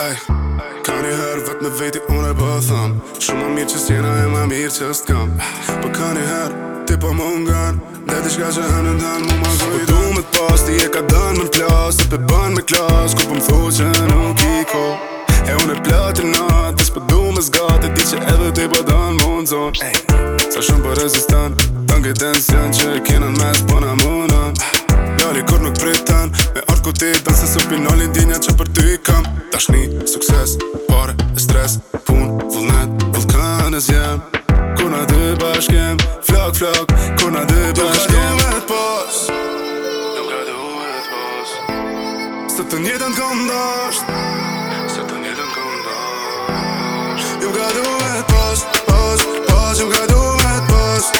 Ej, ka një herë vetë në veti unë e bëhë thëm Shumë më mirë që s'jena e më mirë që s'të kam Po ka një herë, ti po më nganë Dhe t'i shka që hënë në danë, mu më gëjdo Po du me t'pas, ti e ka dënë më t'plas Se pe bënë me klas, ku po më thuj që nuk i ko E unë e platin natë, dis po du me zgatë E di që edhe ti po dënë më në zonë Ej, sa shumë po rezistan Tanë këtë në sjanë që kina kinën me të pona më kur nuk pritan, me orë ku ti danë Se su pinolin dinja që për ty kam Dashni, sukses, pare, stres, pun, vullnet, vulkan e zjem Kona dy bashkem, flok, flok, kona dy bashkem Nuk ka duhet pos, nuk ka duhet pos Së të njëtën këndasht, se të njëtën këndasht Nuk ka duhet pos, pos, pos, nuk ka duhet pos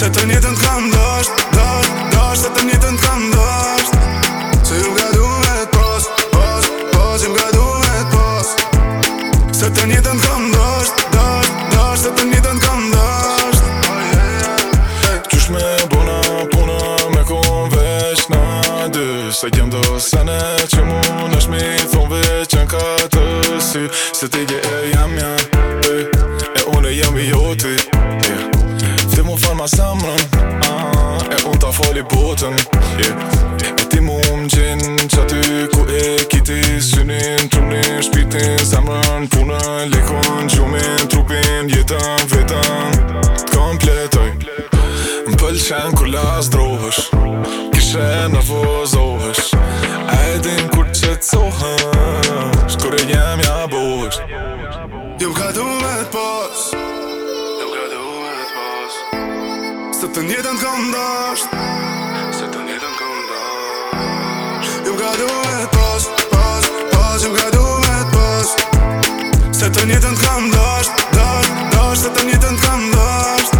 Se të njëtën këndasht, dasht, dasht, se të njëtën këndasht Se të një të në kam dasht, dasht, dasht Se të një të në kam dasht oh, yeah, yeah. hey. Qysh me bona, puna, me kon veç në dy Se gjem do sene që mu nësh mi thon veç janë ka të sy Se të gje e jam jam, e, e unë e jam i joti Fte mu fan ma samrën, e unë ta fali botën yeah. E ti mu më gjenë që aty ku e Kuran, lekon, gjumin, trupin, jetën, vetën Të kompletoj Më pëlqen kur las drohësh Kishe në vozohësh A e din kur që të sohësh Kur e jem ja bohësh Jo ka du me të posh Jo ka du me të posh Së të njëtën të kondasht Se të njëtën të kam dësht, dësht, dësht Se të njëtën të kam